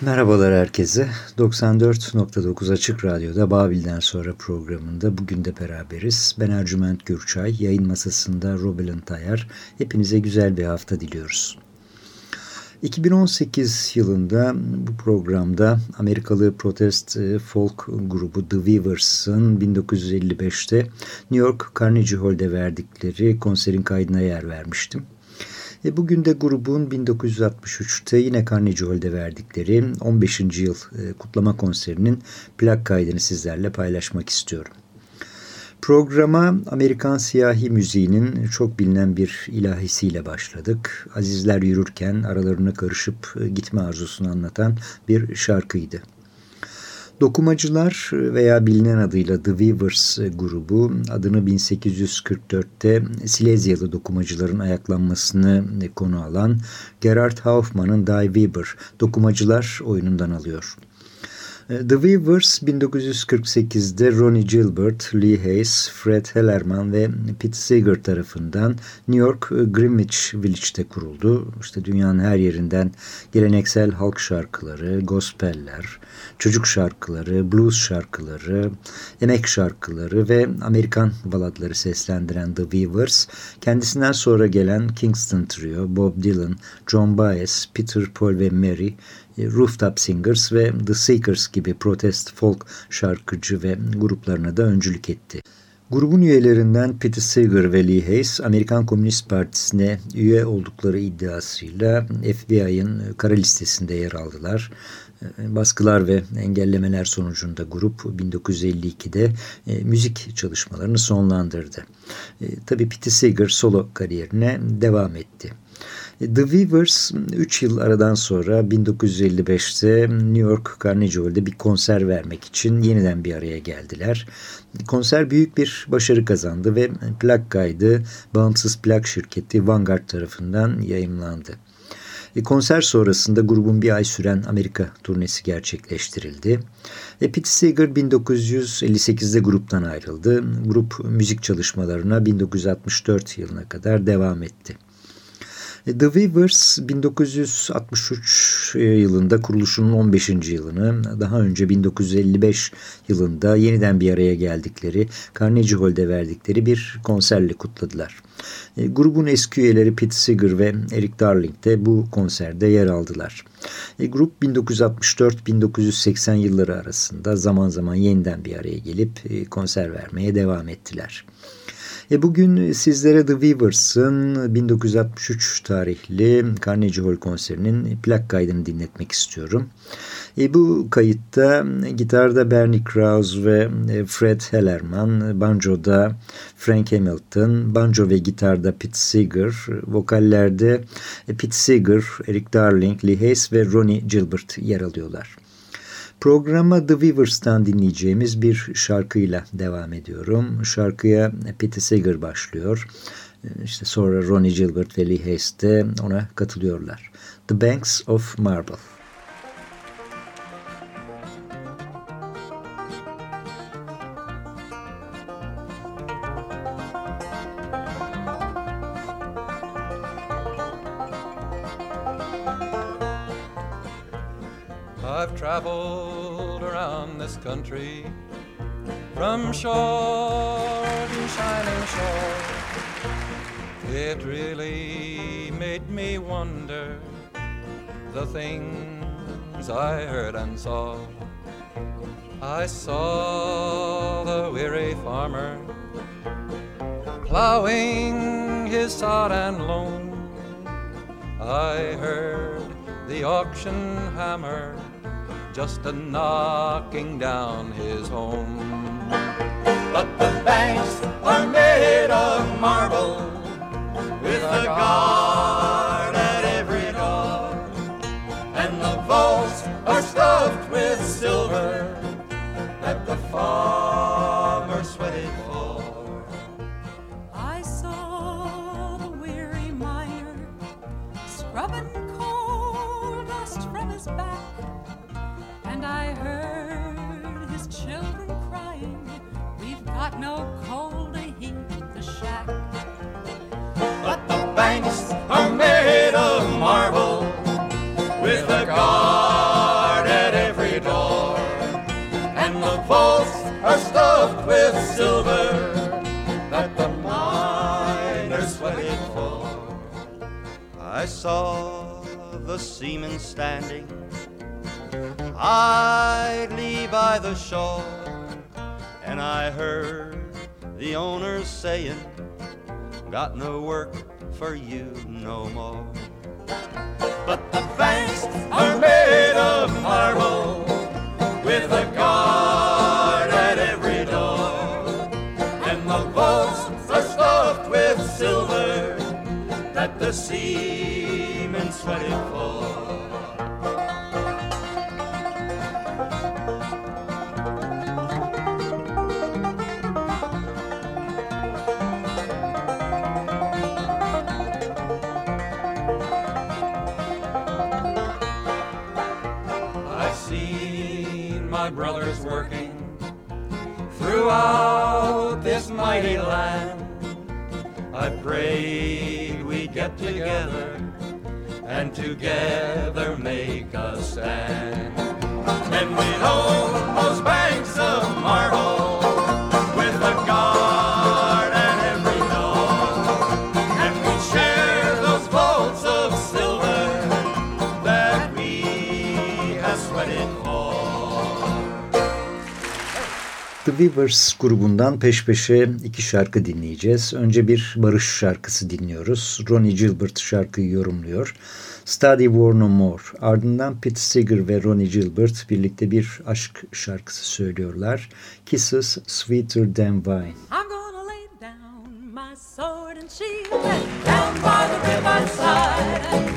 Merhabalar herkese. 94.9 Açık Radyo'da Babil'den sonra programında bugün de beraberiz. Ben Ercüment Gürçay, yayın masasında Robelin Tayar. Hepinize güzel bir hafta diliyoruz. 2018 yılında bu programda Amerikalı protest e, folk grubu The Weavers'ın 1955'te New York Carnegie Hall'de verdikleri konserin kaydına yer vermiştim. E bugün de grubun 1963'te yine Carnegie Hall'de verdikleri 15. yıl e, kutlama konserinin plak kaydını sizlerle paylaşmak istiyorum. Programa Amerikan siyahi müziğinin çok bilinen bir ilahisiyle başladık. Azizler yürürken aralarına karışıp e, gitme arzusunu anlatan bir şarkıydı. Dokumacılar veya bilinen adıyla The Weavers grubu adını 1844'te Silezyalı dokumacıların ayaklanmasını konu alan Gerard Hauptmann'ın Die Weaver dokumacılar oyunundan alıyor. The Weavers 1948'de Ronnie Gilbert, Lee Hayes, Fred Hellerman ve Pete Seeger tarafından New York Greenwich Village'te kuruldu. İşte dünyanın her yerinden geleneksel halk şarkıları, gospeller, çocuk şarkıları, blues şarkıları, emek şarkıları ve Amerikan baladları seslendiren The Weavers, kendisinden sonra gelen Kingston Trio, Bob Dylan, John Baez, Peter, Paul ve Mary, Rooftop Singers ve The Seekers gibi protest folk şarkıcı ve gruplarına da öncülük etti. Grubun üyelerinden Peter Seeger ve Lee Hayes, Amerikan Komünist Partisi'ne üye oldukları iddiasıyla FBI'ın kara listesinde yer aldılar. Baskılar ve engellemeler sonucunda grup 1952'de e, müzik çalışmalarını sonlandırdı. E, tabii Pete Seeger solo kariyerine devam etti. The Weavers 3 yıl aradan sonra 1955'te New York Carnegie Hall'de bir konser vermek için yeniden bir araya geldiler. Konser büyük bir başarı kazandı ve plak kaydı bağımsız plak şirketi Vanguard tarafından yayımlandı. E, konser sonrasında grubun bir ay süren Amerika turnesi gerçekleştirildi. E, Pete Seeger 1958'de gruptan ayrıldı. Grup müzik çalışmalarına 1964 yılına kadar devam etti. E, The Weavers 1963 e, yılında kuruluşunun 15. yılını, daha önce 1955 yılında yeniden bir araya geldikleri Carnegie Hall'de verdikleri bir konserle kutladılar. E, grubun eski üyeleri Pete Seeger ve Eric Darling de bu konserde yer aldılar. grup 1964-1980 yılları arasında zaman zaman yeniden bir araya gelip konser vermeye devam ettiler. E bugün sizlere The Weavers'ın 1963 tarihli Carnegie Hall konserinin plak kaydını dinletmek istiyorum. E bu kayıtta gitarda Bernie Krause ve e, Fred Hellerman, banjoda Frank Hamilton, banjo ve gitarda Pete Seeger, vokallerde Pete Seeger, Eric Darling, Lee Hayes ve Ronnie Gilbert yer alıyorlar. Programa The Weavers'tan dinleyeceğimiz bir şarkıyla devam ediyorum. Şarkıya Pete Seeger başlıyor. İşte sonra Ronnie Gilbert ve Lee Hayes de ona katılıyorlar. The Banks of Marble. Things I heard and saw. I saw the weary farmer plowing his sod and loam. I heard the auction hammer just a knocking down his home. But the banks are made of marble with a guard with silver that the farmer are stuffed with silver that the miners sweated for. I saw the seamen standing idly by the shore, and I heard the owners saying, Got no work for you no more. But the banks are made of marble with a the seamen sweated for. My brothers working throughout this mighty land. I prayed we'd get together and together make a stand. And we'd own those banks of marble Weavers grubundan peş peşe iki şarkı dinleyeceğiz. Önce bir barış şarkısı dinliyoruz. Ronnie Gilbert şarkıyı yorumluyor. Study War No More. Ardından Pete Seeger ve Ronnie Gilbert birlikte bir aşk şarkısı söylüyorlar. Kisses Sweeter Than Wine. I'm gonna lay down my sword and shield down by the riverside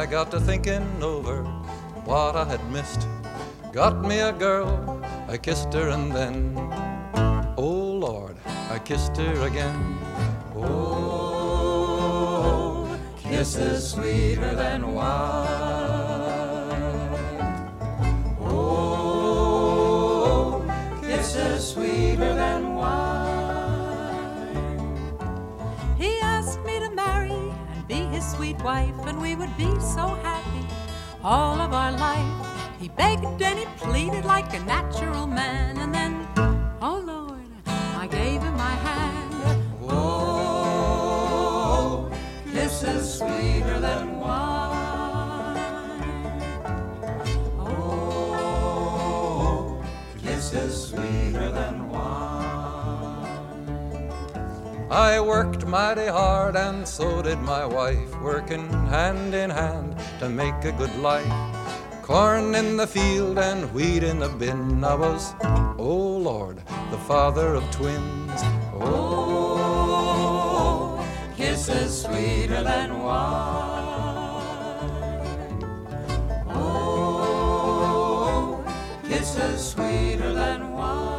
I got to thinking over what I had missed. Got me a girl, I kissed her and then, oh Lord, I kissed her again. Oh, kisses sweeter than wine. Oh, kisses sweeter than we would be so happy all of our life. He begged and he pleaded like a natural man, and then, oh Lord, I gave him my hand. Oh, kisses sweeter than wine. Oh, kisses sweeter than wine. I worked mighty hard, and so did my wife, working hand in hand to make a good life. Corn in the field and wheat in the bin. I was, oh Lord, the father of twins. Oh, kisses sweeter than wine. Oh, kisses sweeter than wine.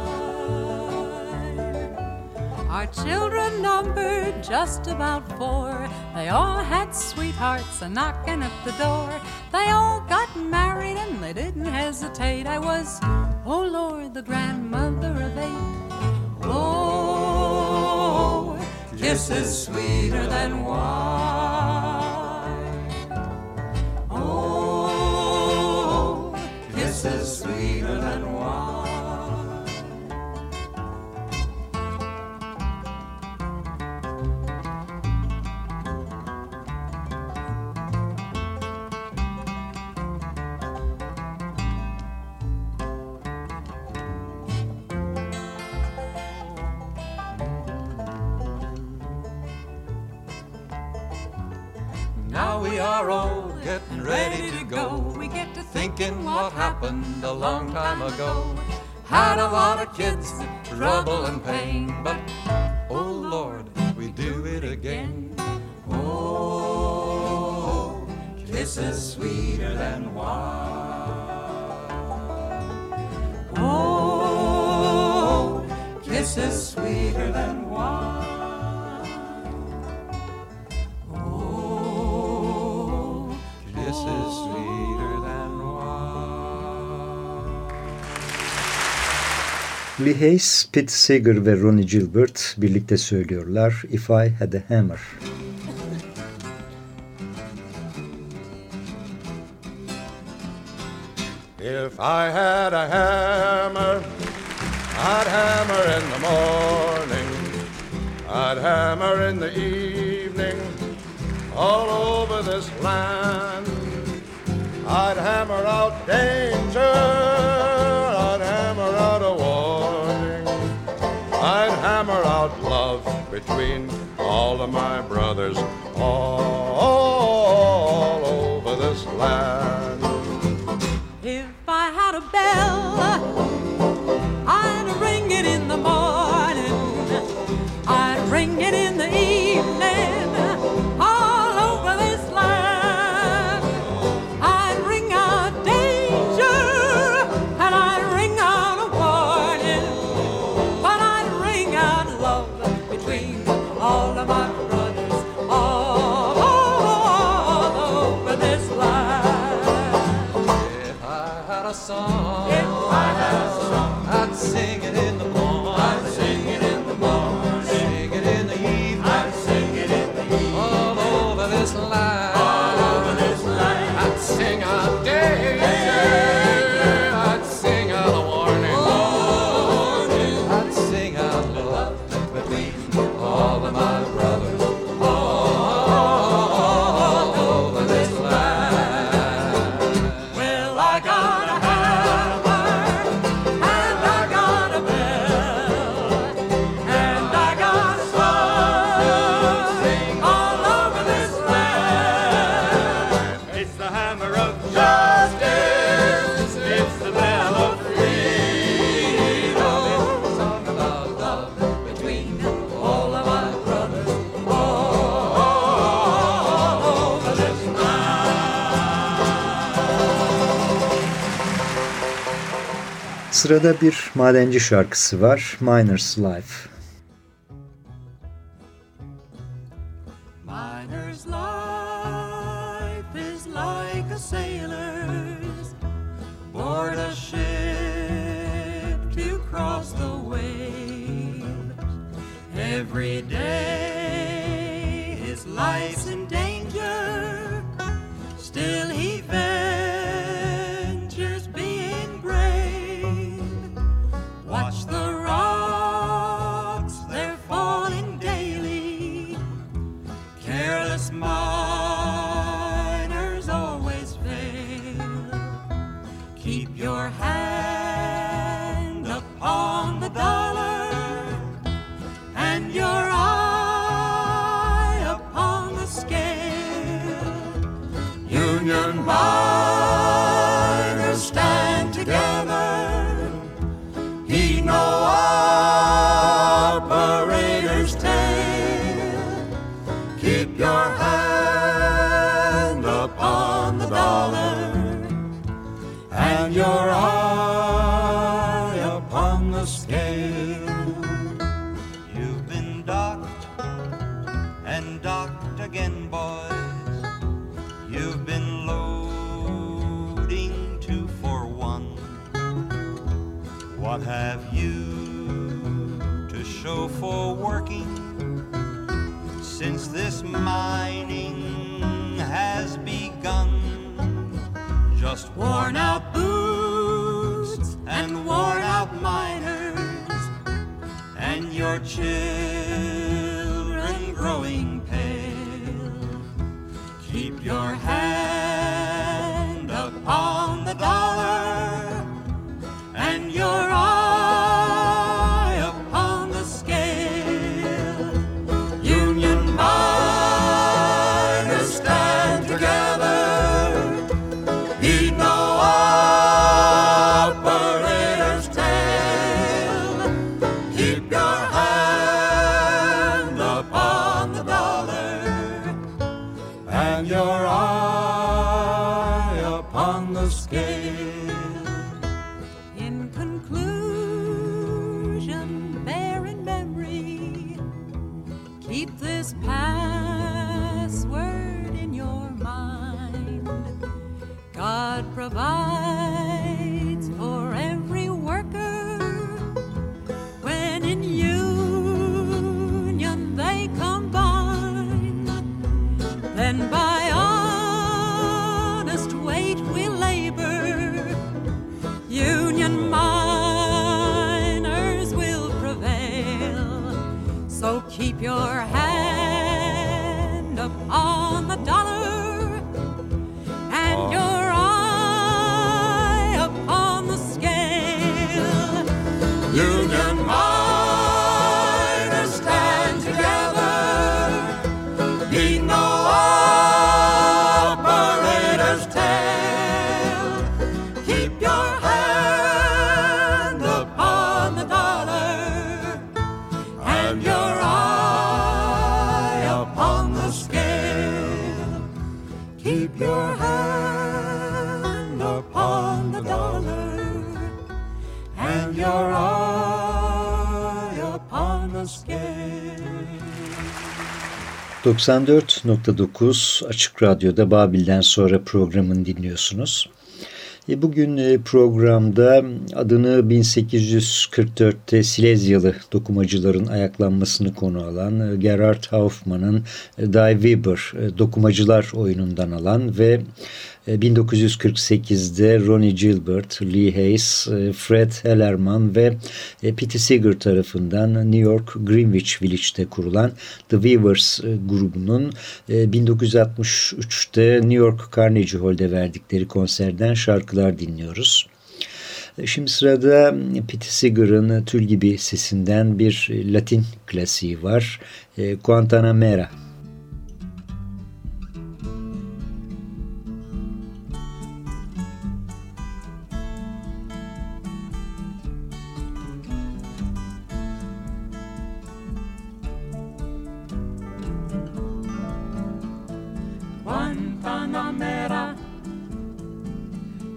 Our children numbered just about four. They all had sweethearts a knocking at the door. They all got married and they didn't hesitate. I was, oh Lord, the grandmother of eight. Oh, Kisses sweeter than wine. Oh, this long time ago. Had a lot of kids, trouble and pain, but oh Lord, we do it again. Oh, kisses sweeter than wine. Oh, kisses sweeter than wine. Lee Hayes, Pete Seeger ve Ronnie Gilbert birlikte söylüyorlar If I Had a Hammer. If I had a hammer, I'd hammer in the morning, I'd hammer in the evening, all over this land, I'd hammer out danger. I'd hammer out love between all of my brothers all, over this land. If I had a bell, I'd ring it in the morning, I'd ring it in the evening. Sırada bir madenci şarkısı var. Miner's Life. Miner's life is like a sailor's board a ship to cross the waves. Every day his life's in danger. 94.9 Açık Radyo'da Babil'den sonra programını dinliyorsunuz. E, Bugün e, programda adını 1844'te Silezyalı dokumacıların ayaklanmasını konu alan e, Gerhard Hauptmann'ın Die Weber dokumacılar oyunundan alan ve 1948'de Ronnie Gilbert, Lee Hayes, Fred Hellerman ve Pete Seeger tarafından New York Greenwich Village'te kurulan The Weavers grubunun 1963'te New York Carnegie Hall'de verdikleri konserden şarkılar dinliyoruz. Şimdi sırada Pete Seeger'ın tül gibi sesinden bir Latin klasiği var. Guantanamera. Guantanamera,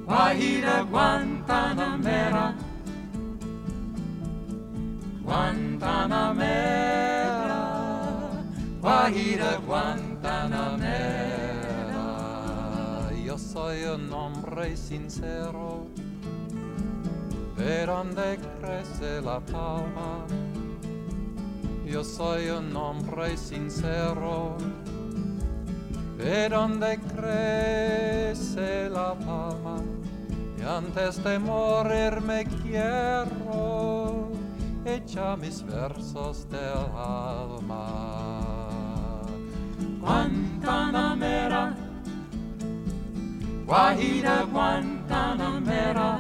Guajira Guantanamera, Guantanamera, Guajira Guantanamera. Yo soy un hombre sincero, de donde crece la palma. Yo soy un hombre sincero, de donde crece la palma. Y antes de morir me quiero echar mis versos del alma. Guantanamera, Guajira Guantanamera,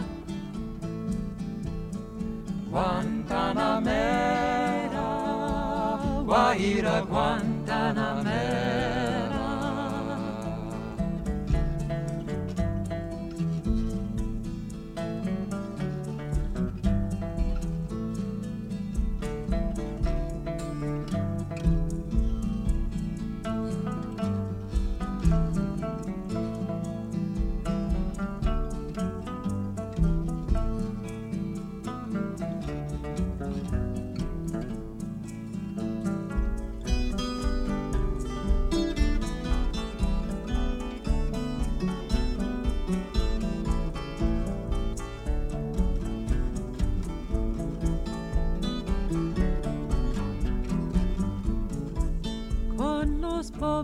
Guantanamera, Guajira Guantanamera.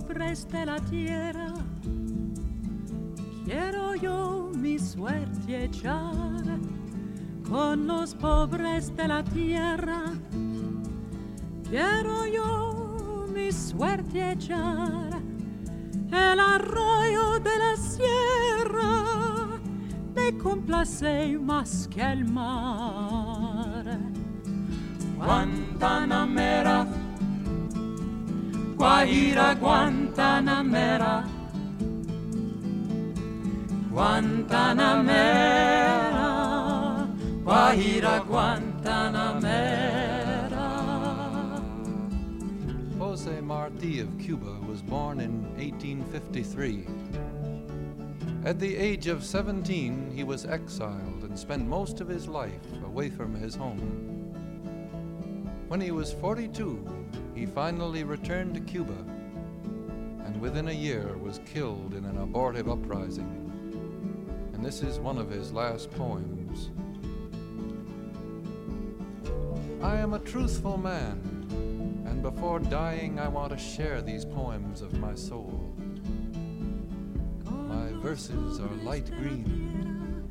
De la tierra quiero yo mi suerte echar. Con los pobres de la tierra quiero yo mi suerte echar. El arroyo de la sierra me complace más que el mar. Guantanamera, Guajira Guantanamera, Guantanamera, Guajira Guantanamera. Jose Marti of Cuba was born in 1853. At the age of 17, he was exiled and spent most of his life away from his home. When he was 42, he finally returned to Cuba and within a year was killed in an abortive uprising. And this is one of his last poems. I am a truthful man, and before dying, I want to share these poems of my soul. My verses are light green,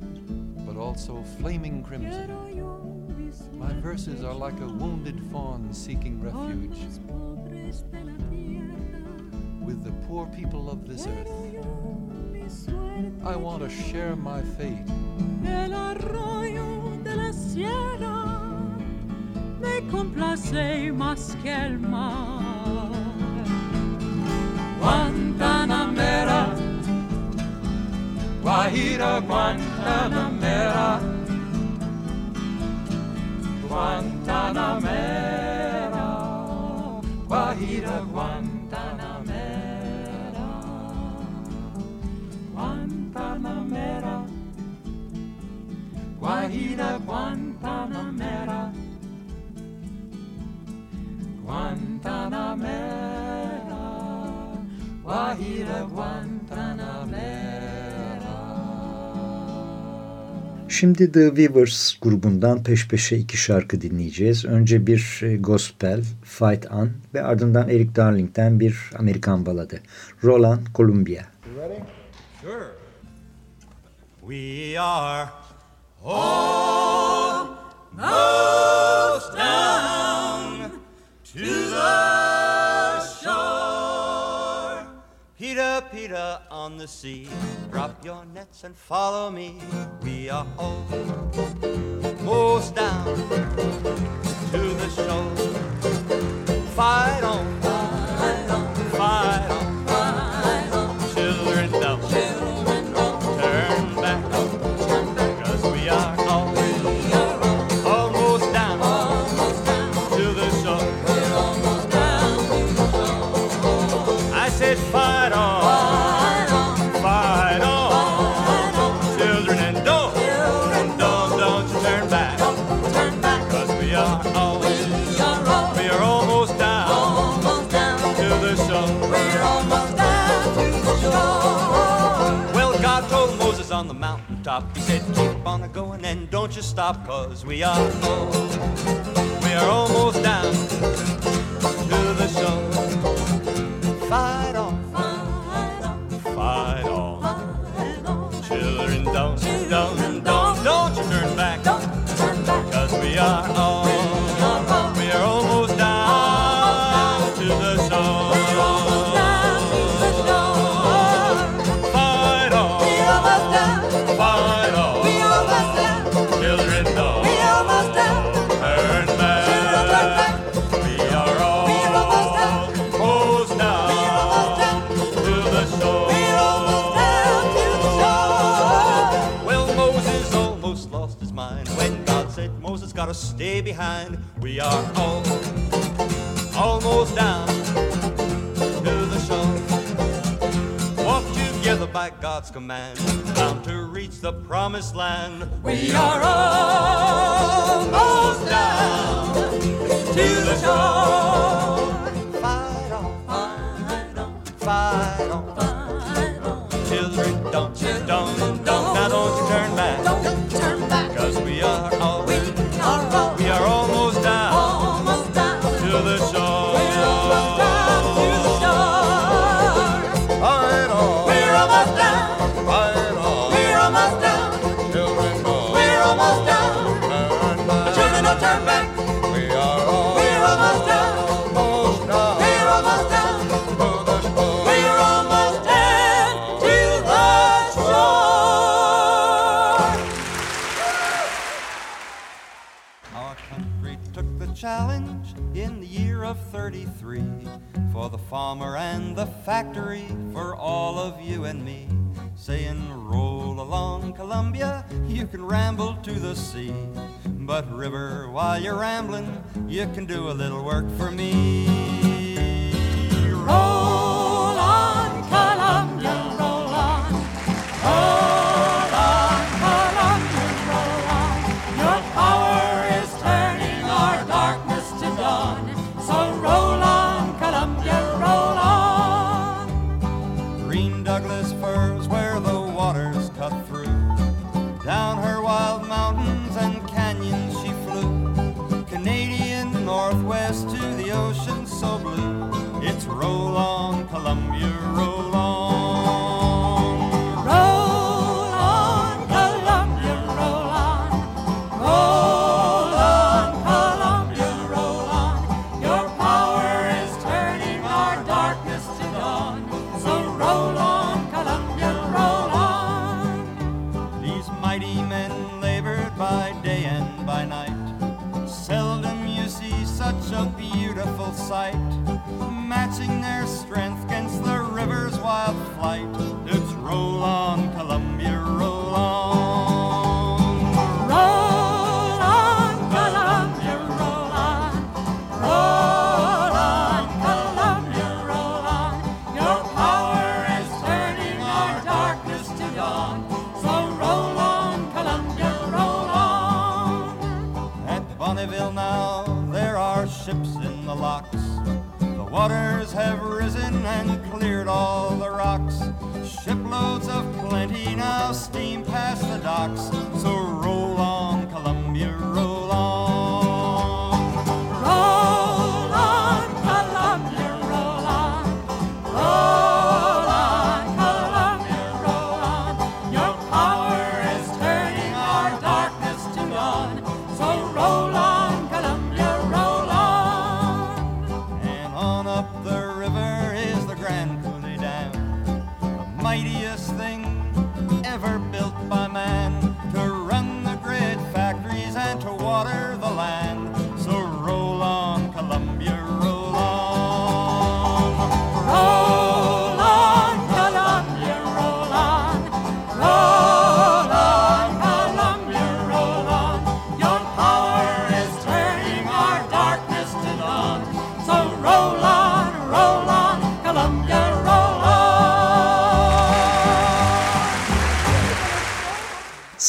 but also flaming crimson. My verses are like a wounded fawn seeking refuge with the poor people of this earth. I want to share my fate. Complace más que el mar. Guantanamera, Guajira Guantanamera, Guantanamera, Guajira Guantanamera, Guantanamera, Guajira Guantanamera, Guantanamera, Guajira Şimdi The Weavers grubundan peş peşe iki şarkı dinleyeceğiz. Önce bir e, gospel, Fight On ve ardından Eric Darling'den bir Amerikan baladı. Roland Columbia. Sure. We are almost Peter, on the sea. Drop your nets and follow me. We are almost down said, Keep on going and don't you stop, cause we are, we are almost down to the shore. Fight on, God said Moses gotta stay behind. We are all almost down to the shore. Walk together by God's command, bound to reach the promised land. We are almost down to the shore. Fight on, fight on. Children, don't, don't, don't, now don't you turn back. Don't turn back. Cause we are farmer and the factory, for all of you and me. Saying, roll along Columbia, you can ramble to the sea. But, river, while you're rambling, you can do a little work for me. Roll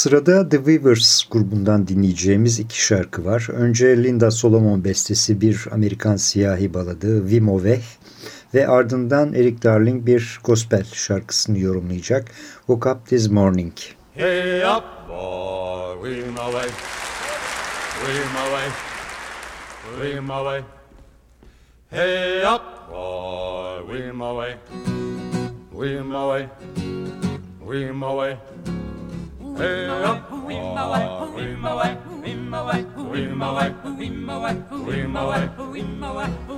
Sırada The Weavers grubundan dinleyeceğimiz iki şarkı var. Önce Linda Solomon bestesi bir Amerikan siyahi baladı Vimo Veh ve ardından Eric Darling bir gospel şarkısını yorumlayacak Woke Up This Morning. Hey up boy, Vimo Veh, Vimo Veh, Vimo Veh. Hey up boy, Vimo Veh, Vimo Veh, Vimo Veh. Hey up.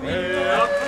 Hey up.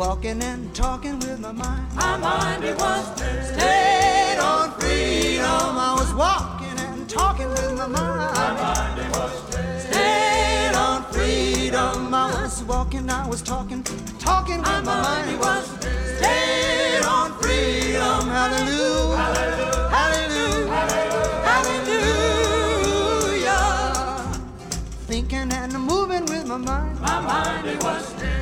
walking and talking with my mind. My mind it was stayed on freedom. I was walking and talking with my mind. My mind it was stayed on freedom. I was walking, I was talking, talking with my, my mind. It was stayed on freedom. Hallelujah. Hallelujah. Hallelujah. Hallelujah. Hallelujah. Thinking and moving with my mind. My mind it was.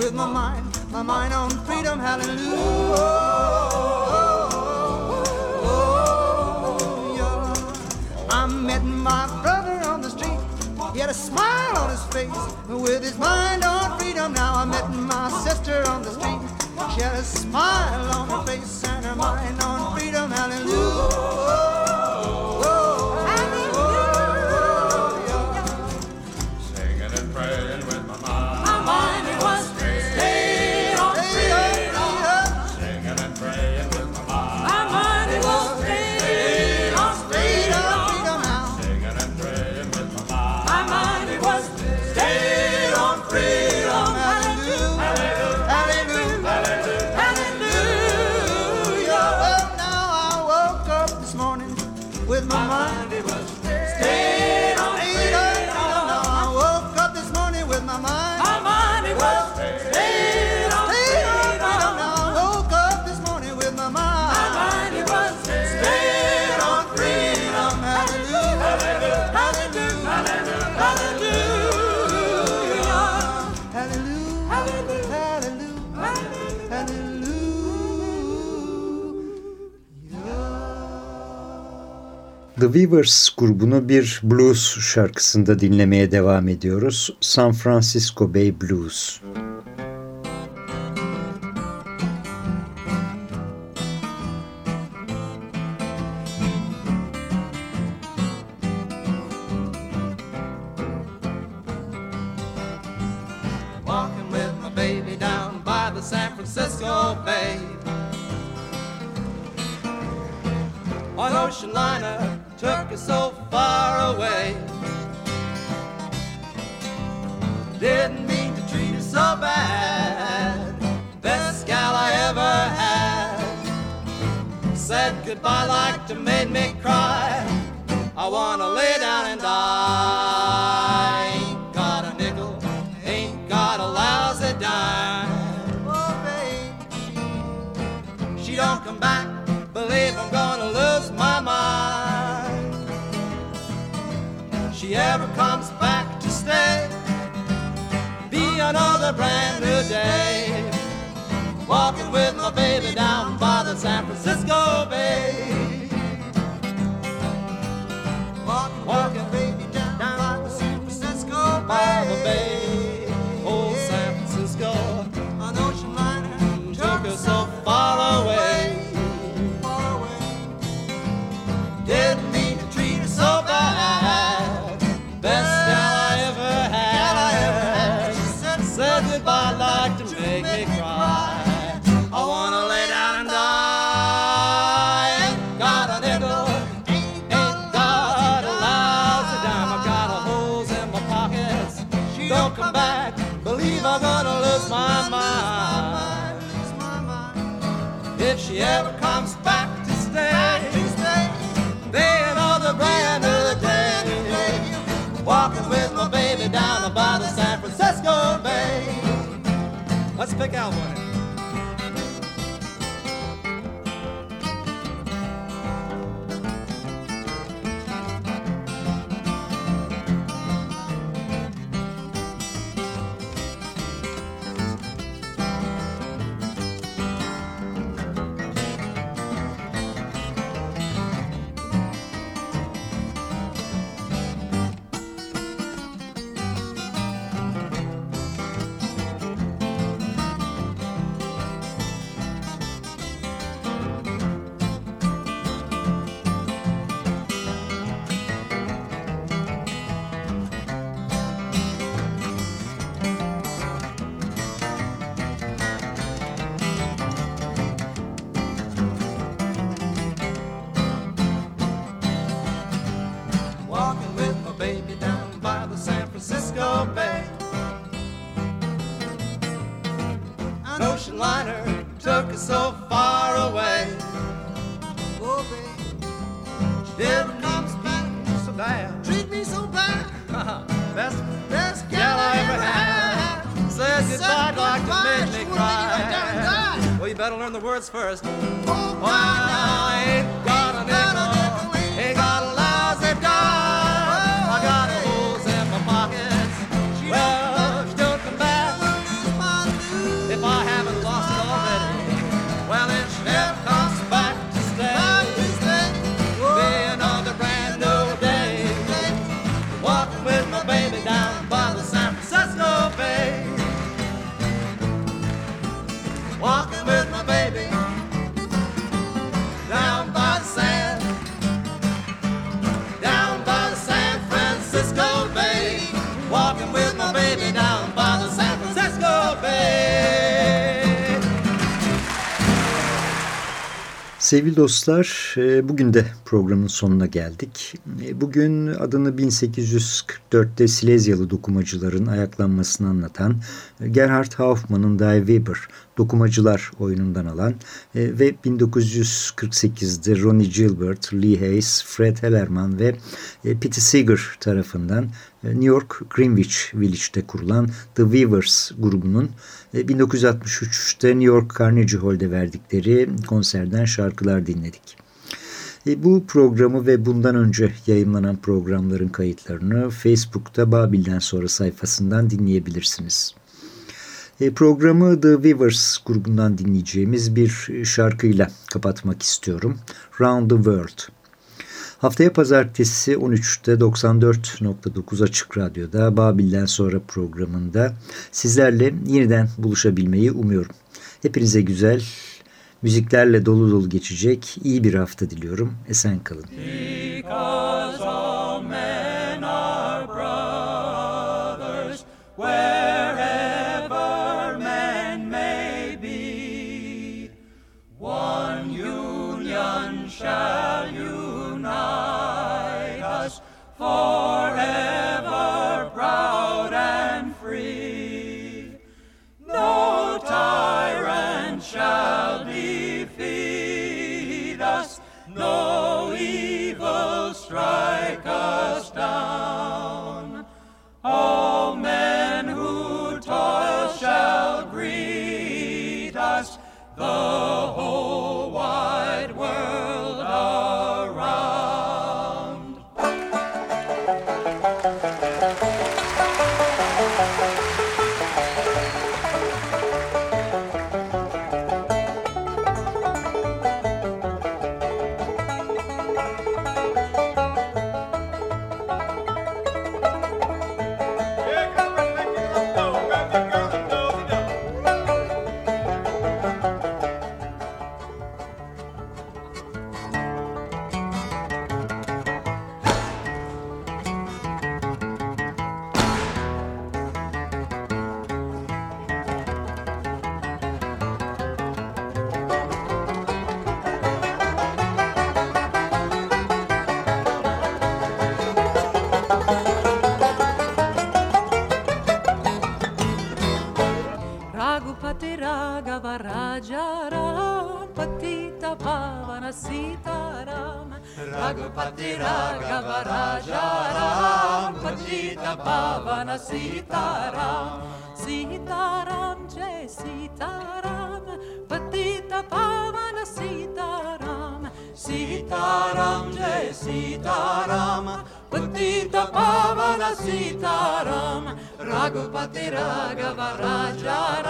with my mind, my mind on freedom, hallelujah. I met my brother on the street. He had a smile on his face with his mind on freedom. Now I met my sister on the street. She had a smile on her face and her mind on freedom. Hallelujah. Weavers grubunu bir blues şarkısında dinlemeye devam ediyoruz. San Francisco Bay Blues. Didn't mean to treat her so bad. Best gal I ever had. Said goodbye like to made me cry. I wanna lay down and die. Ain't got a nickel, ain't got a lousy dime. Oh, baby, she don't come back. Believe I'm gonna lose my mind. She ever comes back to stay, another brand new day. Walking with my baby down by the San Francisco Bay. Walking, walking baby down, by the San Francisco Bay. Old oh, San Francisco, an ocean liner took us so far away. Let's pick out one. Sevgili dostlar, e, bugün de programın sonuna geldik. E, Bugün adını 1844'te Silezyalı dokumacıların ayaklanmasını anlatan e, Gerhard Hauptmann'ın Die Weber Dokumacılar oyunundan alan e, ve 1948'de Ronnie Gilbert, Lee Hayes, Fred Hellerman ve Pete Seeger tarafından New York Greenwich Village'de kurulan The Weavers grubunun e, 1963'te New York Carnegie Hall'de verdikleri konserden şarkılar dinledik. E, Bu programı ve bundan önce yayınlanan programların kayıtlarını Facebook'ta Babil'den sonra sayfasından dinleyebilirsiniz. E, Programı The Weavers grubundan dinleyeceğimiz bir şarkıyla kapatmak istiyorum. Round the World. Haftaya pazartesi 13'te 94.9 Açık Radyo'da Babil'den sonra programında sizlerle yeniden buluşabilmeyi umuyorum. Hepinize güzel, müziklerle dolu dolu geçecek iyi bir hafta diliyorum. Esen kalın. Because Patita Pavana Sita Ram Sita Ram Jai Sita Ram Patita Pavana Sita Ram Sita Ram Jai Sita Ram Patita Pavana Sita Ram Raghupati Raghava Raja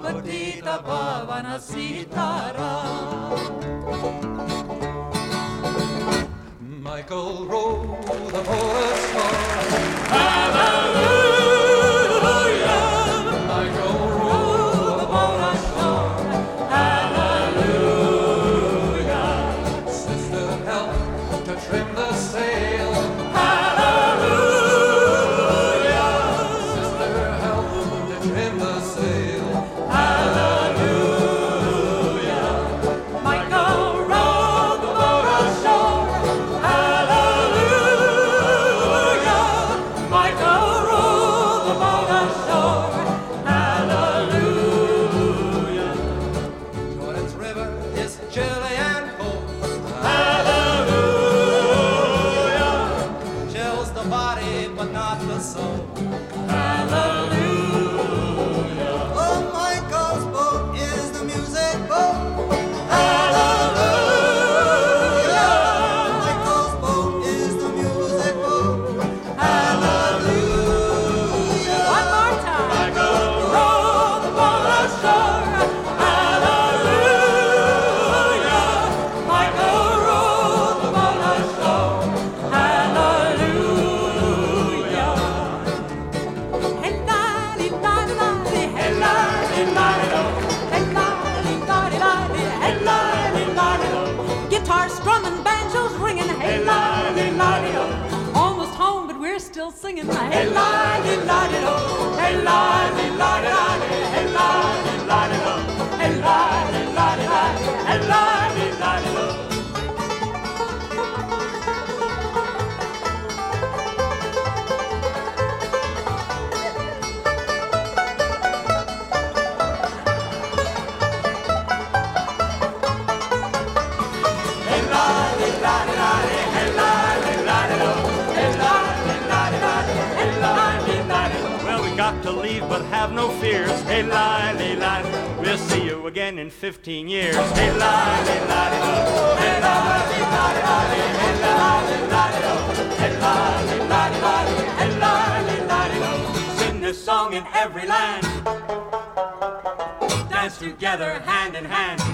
Patita Pavana Sita Ram Michael Rowe, the poet's song. Hallelujah 15 years. Sing this song in every land. Dance together hand in hand.